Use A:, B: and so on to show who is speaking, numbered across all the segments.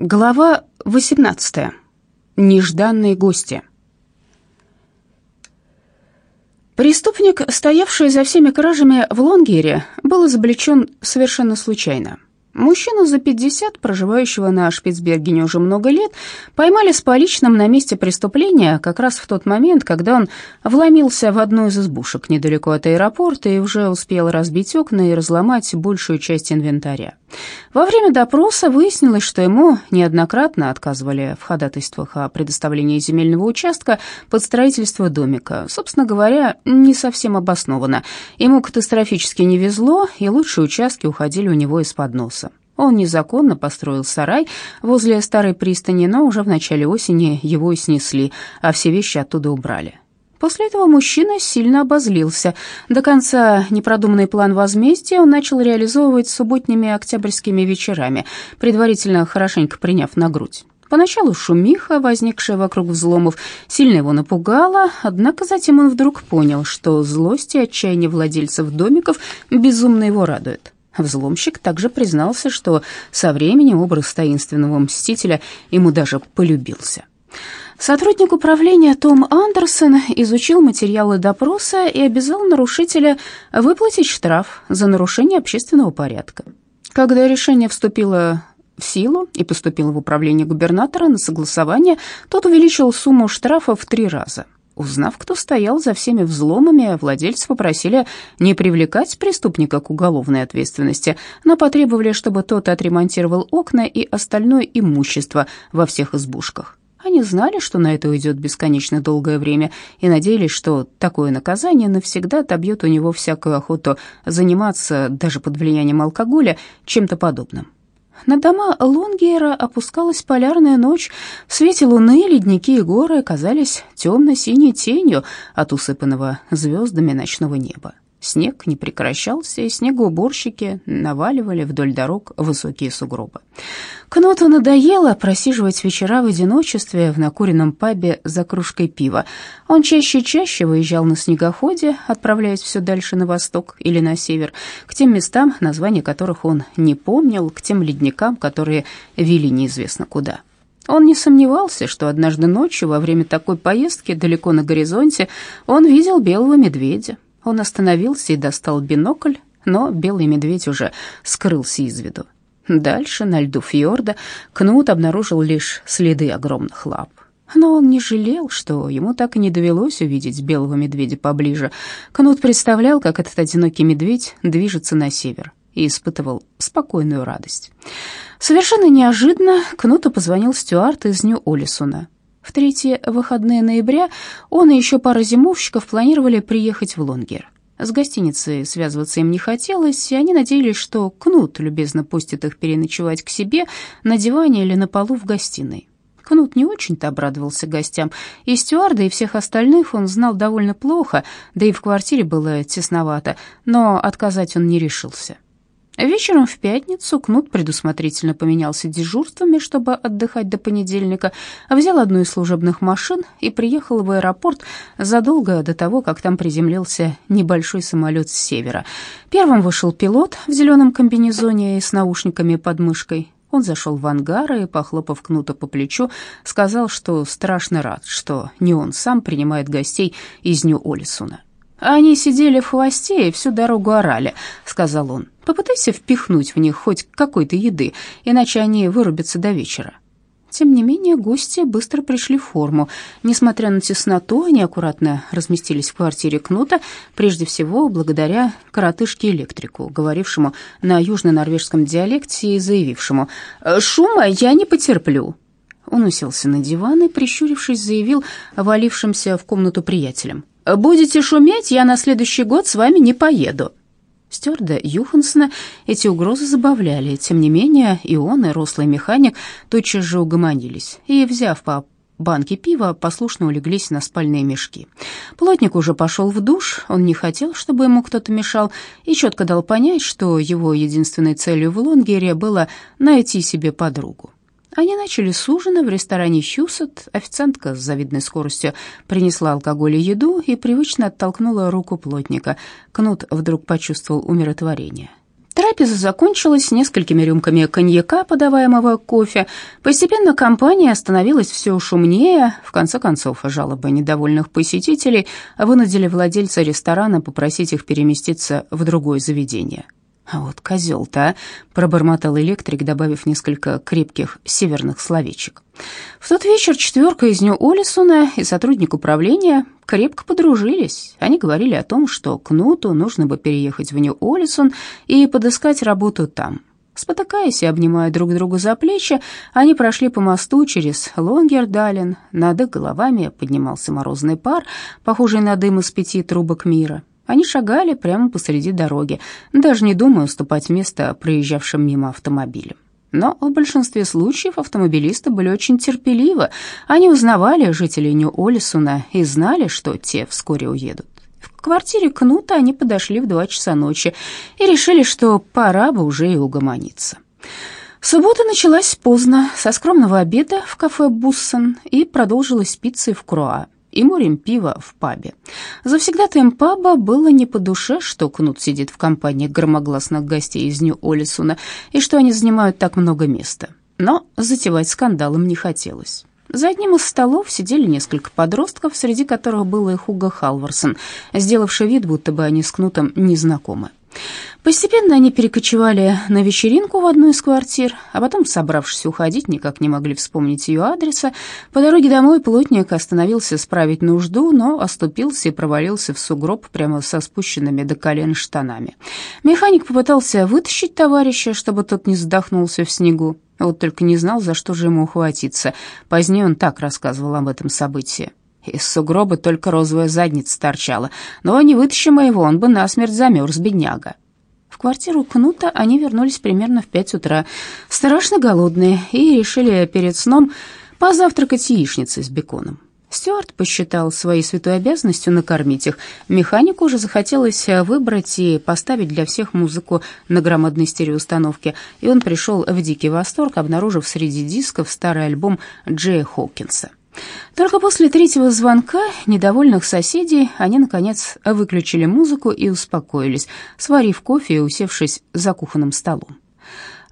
A: Глава 18. Нежданные гости. Преступник, стоявший за всеми кражами в Лонгере, был изобличен совершенно случайно. Мужчину за 50, проживающего на Шпицбергене уже много лет, поймали с поличным на месте преступления как раз в тот момент, когда он вломился в одну из избушек недалеко от аэропорта и уже успел разбить окна и разломать большую часть инвентаря. Во время допроса выяснилось, что ему неоднократно отказывали в ходатайствах о предоставлении земельного участка под строительство домика. Собственно говоря, не совсем обоснованно. Ему катастрофически не везло, и лучшие участки уходили у него из-под носа. Он незаконно построил сарай возле старой пристани, но уже в начале осени его и снесли, а все вещи оттуда убрали. После этого мужчина сильно обозлился. До конца непродуманный план возмездия он начал реализовывать субботними октябрьскими вечерами, предварительно хорошенько приняв на грудь. Поначалу шумиха, возникшая вокруг взломов, сильно его напугала, однако затем он вдруг понял, что злость и отчаяние владельцев домиков безумно его радует. Взломщик также признался, что со временем образ таинственного мстителя ему даже полюбился. Сотрудник управления Том Андерсон изучил материалы допроса и обязал нарушителя выплатить штраф за нарушение общественного порядка. Когда решение вступило в силу и поступило в управление губернатора на согласование, тот увеличил сумму штрафа в три раза – Узнав, кто стоял за всеми взломами, владельцы попросили не привлекать преступника к уголовной ответственности, но потребовали, чтобы тот отремонтировал окна и остальное имущество во всех избушках. Они знали, что на это уйдет бесконечно долгое время, и надеялись, что такое наказание навсегда отобьет у него всякую охоту заниматься, даже под влиянием алкоголя, чем-то подобным. На дома Лонгера опускалась полярная ночь. В свете луны ледники и горы казались темно-синей тенью от усыпанного звездами ночного неба. Снег не прекращался, и снегоуборщики наваливали вдоль дорог высокие сугробы. Кноту надоело просиживать вечера в одиночестве в накуренном пабе за кружкой пива. Он чаще и чаще выезжал на снегоходе, отправляясь все дальше на восток или на север, к тем местам, названия которых он не помнил, к тем ледникам, которые вели неизвестно куда. Он не сомневался, что однажды ночью во время такой поездки далеко на горизонте он видел белого медведя. Он остановился и достал бинокль, но белый медведь уже скрылся из виду. Дальше, на льду фьорда, Кнут обнаружил лишь следы огромных лап. Но он не жалел, что ему так и не довелось увидеть белого медведя поближе. Кнут представлял, как этот одинокий медведь движется на север, и испытывал спокойную радость. Совершенно неожиданно Кнуту позвонил Стюарт из Нью-Олисуна. В третьи выходные ноября он и еще пара зимовщиков планировали приехать в Лонгер. С гостиницей связываться им не хотелось, и они надеялись, что Кнут любезно пустит их переночевать к себе на диване или на полу в гостиной. Кнут не очень-то обрадовался гостям, и стюарда, и всех остальных он знал довольно плохо, да и в квартире было тесновато, но отказать он не решился. Вечером в пятницу Кнут предусмотрительно поменялся дежурствами, чтобы отдыхать до понедельника, взял одну из служебных машин и приехал в аэропорт задолго до того, как там приземлился небольшой самолет с севера. Первым вышел пилот в зеленом комбинезоне и с наушниками под мышкой. Он зашел в ангар и, похлопав Кнута по плечу, сказал, что страшно рад, что не он сам принимает гостей из Нью-Олисуна. «Они сидели в хвосте и всю дорогу орали», — сказал он. «Попытайся впихнуть в них хоть какой-то еды, иначе они вырубятся до вечера». Тем не менее, гости быстро пришли в форму. Несмотря на тесноту, они аккуратно разместились в квартире Кнута, прежде всего благодаря коротышке-электрику, говорившему на южно-норвежском диалекте и заявившему «Шума я не потерплю». Он уселся на диван и, прищурившись, заявил валившимся в комнату приятелям. Будете шуметь, я на следующий год с вами не поеду». Стюарда Юхансона эти угрозы забавляли, тем не менее и он, и рослый механик тотчас же угомонились и, взяв по банке пива, послушно улеглись на спальные мешки. Плотник уже пошел в душ, он не хотел, чтобы ему кто-то мешал, и четко дал понять, что его единственной целью в Лонгере было найти себе подругу. Они начали с ужина в ресторане «Хьюсет». Официантка с завидной скоростью принесла алкоголь и еду и привычно оттолкнула руку плотника. Кнут вдруг почувствовал умиротворение. Трапеза закончилась несколькими рюмками коньяка, подаваемого кофе. Постепенно компания становилась все шумнее. В конце концов, жалобы недовольных посетителей вынудили владельца ресторана попросить их переместиться в другое заведение. «А вот козел-то, а!» — пробормотал электрик, добавив несколько крепких северных словечек. В тот вечер четверка из Нью-Олисона и сотрудник управления крепко подружились. Они говорили о том, что Кнуту нужно бы переехать в Нью-Олисон и подыскать работу там. Спотыкаясь и обнимая друг друга за плечи, они прошли по мосту через Лонгердален. Над их головами поднимался морозный пар, похожий на дым из пяти трубок мира. Они шагали прямо посреди дороги, даже не думая уступать место проезжавшим мимо автомобилям. Но в большинстве случаев автомобилисты были очень терпеливы. Они узнавали жителей Нью-Олисуна и знали, что те вскоре уедут. В квартире Кнута они подошли в два часа ночи и решили, что пора бы уже и угомониться. Суббота началась поздно, со скромного обеда в кафе «Буссен» и продолжилась пиццей в Круа и морем пива в пабе. Завсегдатаем паба было не по душе, что Кнут сидит в компании громогласных гостей из Нью-Олисуна и что они занимают так много места. Но затевать скандалом не хотелось. За одним из столов сидели несколько подростков, среди которых был и Хуго Халварсон, сделавший вид, будто бы они с Кнутом не знакомы. Постепенно они перекочевали на вечеринку в одну из квартир, а потом, собравшись уходить, никак не могли вспомнить ее адреса. По дороге домой плотник остановился справить нужду, но оступился и провалился в сугроб прямо со спущенными до колен штанами. Механик попытался вытащить товарища, чтобы тот не задохнулся в снегу, вот только не знал, за что же ему ухватиться. Позднее он так рассказывал об этом событии. Из сугроба только розовая задница торчала, но не вытащим его, он бы насмерть замерз, бедняга. В квартиру Кнута они вернулись примерно в пять утра, страшно голодные, и решили перед сном позавтракать яичницей с беконом. Стюарт посчитал своей святой обязанностью накормить их. Механику уже захотелось выбрать и поставить для всех музыку на громадной стереоустановке, и он пришел в дикий восторг, обнаружив среди дисков старый альбом Джея Хокинса. Только после третьего звонка недовольных соседей они, наконец, выключили музыку и успокоились, сварив кофе и усевшись за кухонным столом.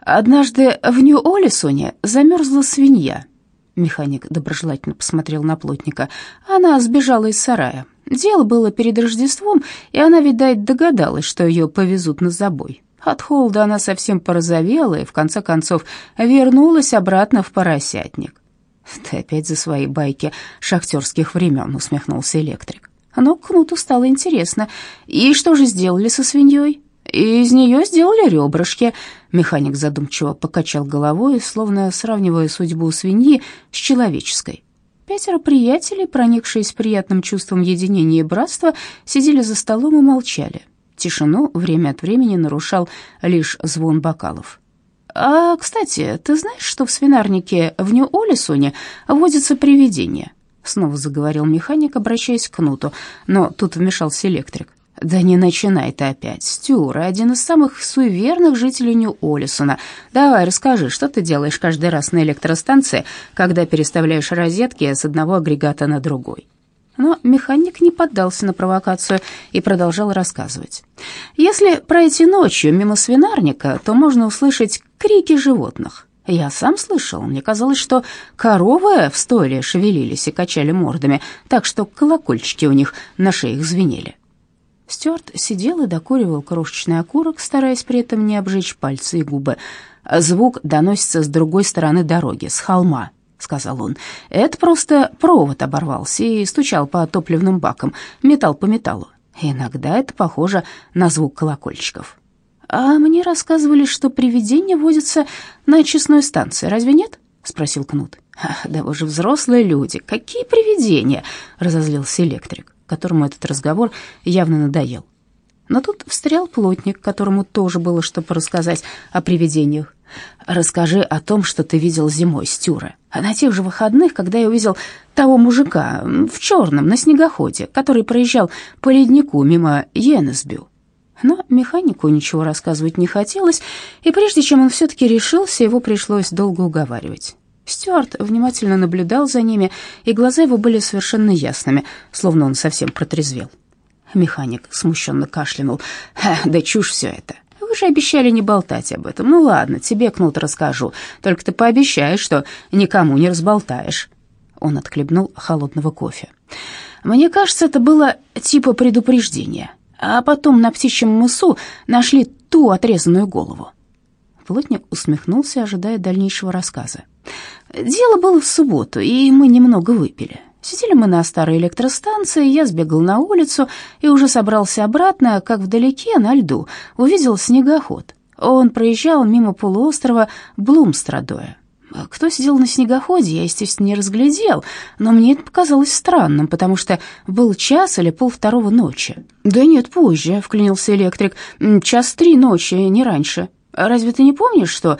A: «Однажды в Нью-Олисоне замерзла свинья», — механик доброжелательно посмотрел на плотника. «Она сбежала из сарая. Дело было перед Рождеством, и она, видать, догадалась, что ее повезут на забой. От холода она совсем порозовела и, в конце концов, вернулась обратно в поросятник. «Ты опять за свои байки шахтерских времен», — усмехнулся электрик. Но Кнуту стало интересно. «И что же сделали со свиньей?» «Из нее сделали ребрышки», — механик задумчиво покачал головой, словно сравнивая судьбу свиньи с человеческой. Пятеро приятелей, проникшись приятным чувством единения и братства, сидели за столом и молчали. Тишину время от времени нарушал лишь звон бокалов. «А, кстати, ты знаешь, что в свинарнике в Нью-Олисоне водятся привидения?» Снова заговорил механик, обращаясь к Кнуту, но тут вмешался электрик. «Да не начинай ты опять. Стюра, один из самых суеверных жителей Нью-Олисона. Давай, расскажи, что ты делаешь каждый раз на электростанции, когда переставляешь розетки с одного агрегата на другой?» Но механик не поддался на провокацию и продолжал рассказывать. «Если пройти ночью мимо свинарника, то можно услышать крики животных. Я сам слышал, мне казалось, что коровы в стойле шевелились и качали мордами, так что колокольчики у них на шеях звенели». Стюарт сидел и докуривал крошечный окурок, стараясь при этом не обжечь пальцы и губы. Звук доносится с другой стороны дороги, с холма, — сказал он. «Это просто провод оборвался и стучал по топливным бакам, металл по металлу. Иногда это похоже на звук колокольчиков». «А мне рассказывали, что привидения водятся на очистной станции, разве нет?» — спросил Кнут. «Да вы же взрослые люди, какие привидения!» — разозлился электрик, которому этот разговор явно надоел. Но тут встрял плотник, которому тоже было что порассказать о привидениях. «Расскажи о том, что ты видел зимой, Стюра. А на тех же выходных, когда я увидел того мужика в черном на снегоходе, который проезжал по леднику мимо Йенесбю». Но механику ничего рассказывать не хотелось, и прежде чем он все-таки решился, его пришлось долго уговаривать. Стюарт внимательно наблюдал за ними, и глаза его были совершенно ясными, словно он совсем протрезвел. Механик смущенно кашлянул. «Да чушь все это же обещали не болтать об этом. Ну ладно, тебе, Кнут, расскажу. Только ты пообещай, что никому не разболтаешь». Он отхлебнул холодного кофе. «Мне кажется, это было типа предупреждения. А потом на птичьем мысу нашли ту отрезанную голову». Плотник усмехнулся, ожидая дальнейшего рассказа. «Дело было в субботу, и мы немного выпили. Сидели мы на старой электростанции, я сбегал на улицу и уже собрался обратно, как вдалеке, на льду, увидел снегоход. Он проезжал мимо полуострова Блумстрадоя. Кто сидел на снегоходе, я, естественно, не разглядел, но мне это показалось странным, потому что был час или полвторого ночи. «Да нет, позже», — вклинился электрик, — «час три ночи, не раньше. Разве ты не помнишь, что...»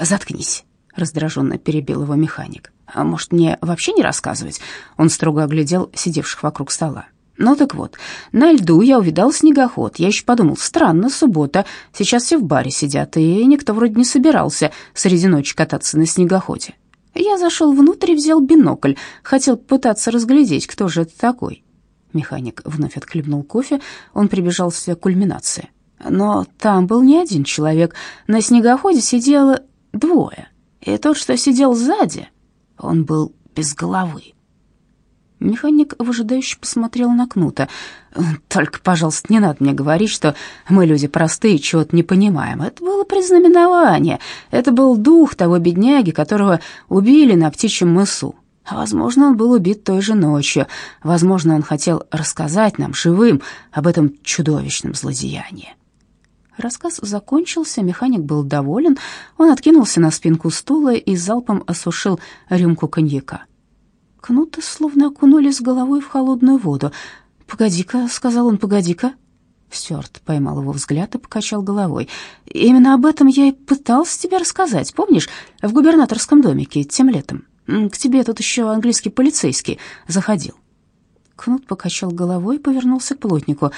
A: «Заткнись», — раздраженно перебил его механик. А может, мне вообще не рассказывать? Он строго оглядел сидевших вокруг стола. Ну так вот, на льду я увидал снегоход. Я еще подумал, странно, суббота, сейчас все в баре сидят, и никто вроде не собирался среди ночи кататься на снегоходе. Я зашел внутрь и взял бинокль, хотел пытаться разглядеть, кто же это такой. Механик вновь отхлебнул кофе, он прибежался к кульминации. Но там был не один человек, на снегоходе сидело двое. И тот, что сидел сзади, он был без головы. Механик выжидающе посмотрел на Кнута. «Только, пожалуйста, не надо мне говорить, что мы люди простые, чего-то не понимаем. Это было признаменование. Это был дух того бедняги, которого убили на птичьем мысу. Возможно, он был убит той же ночью. Возможно, он хотел рассказать нам, живым, об этом чудовищном злодеянии». Рассказ закончился, механик был доволен. Он откинулся на спинку стула и залпом осушил рюмку коньяка. Кнута словно окунули с головой в холодную воду. «Погоди-ка», — сказал он, — «погоди-ка». Стюарт поймал его взгляд и покачал головой. «Именно об этом я и пытался тебе рассказать, помнишь, в губернаторском домике тем летом. К тебе тут еще английский полицейский заходил». Кнут покачал головой и повернулся к плотнику.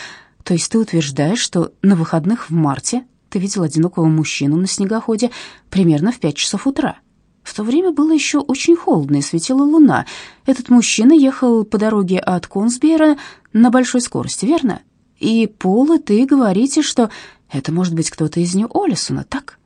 A: То есть ты утверждаешь, что на выходных в марте ты видел одинокого мужчину на снегоходе примерно в пять часов утра? В то время было еще очень холодно и светила луна. Этот мужчина ехал по дороге от Консбера на большой скорости, верно? И Пол и ты говорите, что это может быть кто-то из Нью-Олисона, так?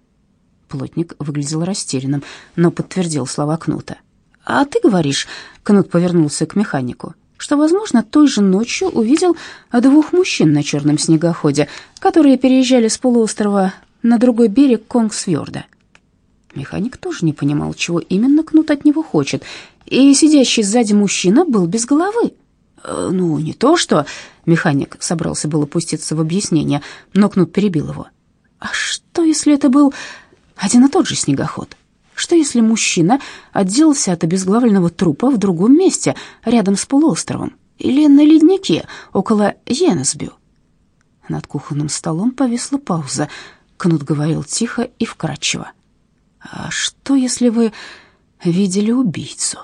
A: Плотник выглядел растерянным, но подтвердил слова Кнута. «А ты говоришь...» — Кнут повернулся к механику что, возможно, той же ночью увидел двух мужчин на черном снегоходе, которые переезжали с полуострова на другой берег Конгсфьорда. Механик тоже не понимал, чего именно Кнут от него хочет, и сидящий сзади мужчина был без головы. Э, «Ну, не то что...» — механик собрался было пуститься в объяснение, но Кнут перебил его. «А что, если это был один и тот же снегоход?» Что если мужчина отделался от обезглавленного трупа в другом месте, рядом с полуостровом, или на леднике около Йенесбю? Над кухонным столом повисла пауза. Кнут говорил тихо и вкрадчиво. «А что, если вы видели убийцу?»